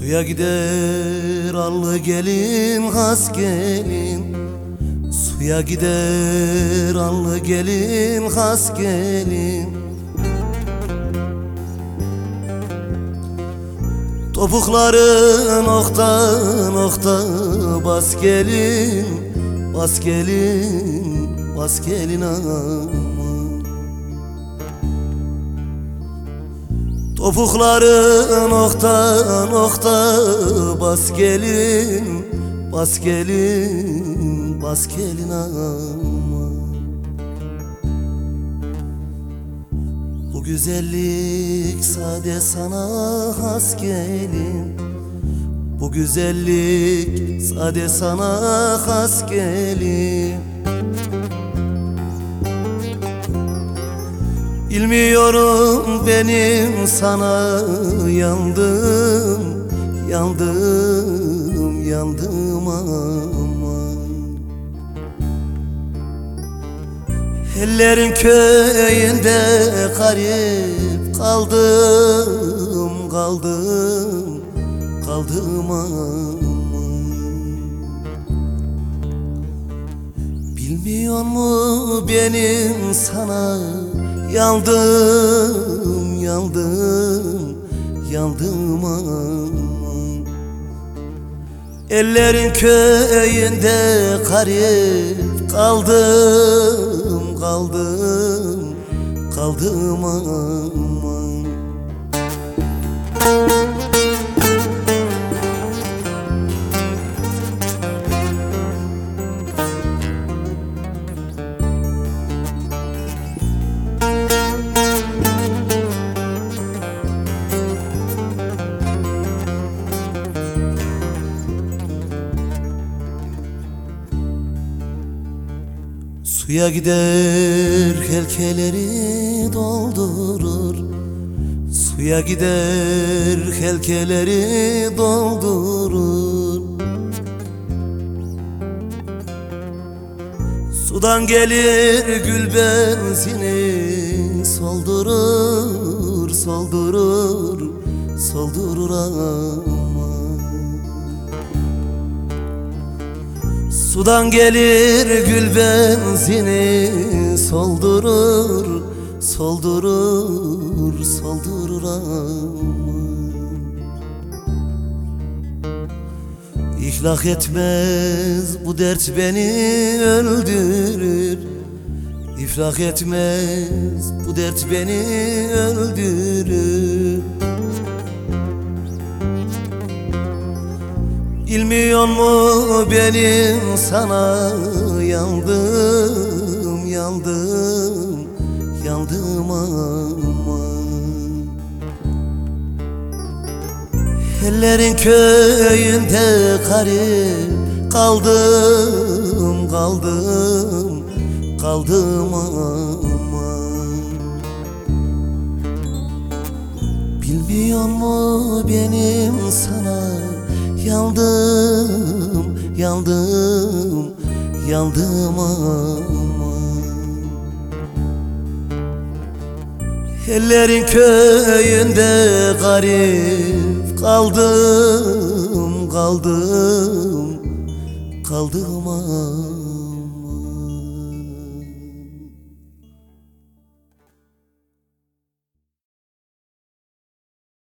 Suya gider allı gelin has gelin. Suya gider allı gelin has gelin. Topukları nokta nokta bas gelin Bas gelin bas gelin aman Topukları nokta nokta bas gelin Bas gelin bas gelin aman Bu güzellik sade sana has gelin. Bu güzellik sade sana has gelin Bilmiyorum benim sana yandım Yandım, yandım aman Ellerin köyünde garip kaldım Kaldım, kaldım aman Bilmiyor mu benim sana yandım yandım yandım aman. Ellerin köyünde garip kaldım kaldım kaldım aman Suya gider helkeleri doldurur. Suya gider helkeleri doldurur. Sudan gelir gül benzini Soldurur, soldurur, soldurur aman Sudan gelir gül benzini Soldurur, soldurur, soldurur aman İhlak etmez bu dert beni öldürür. İfrak etmez bu dert beni öldürür Bilmiyor mu benim sana? Yandım yandım yandım aman Ellerin köyünde garip kaldım kaldım kaldım aman Bilmiyor mu benim sana yandım yandım aman Ellerin köyünde garip kaldım kaldım kaldım aman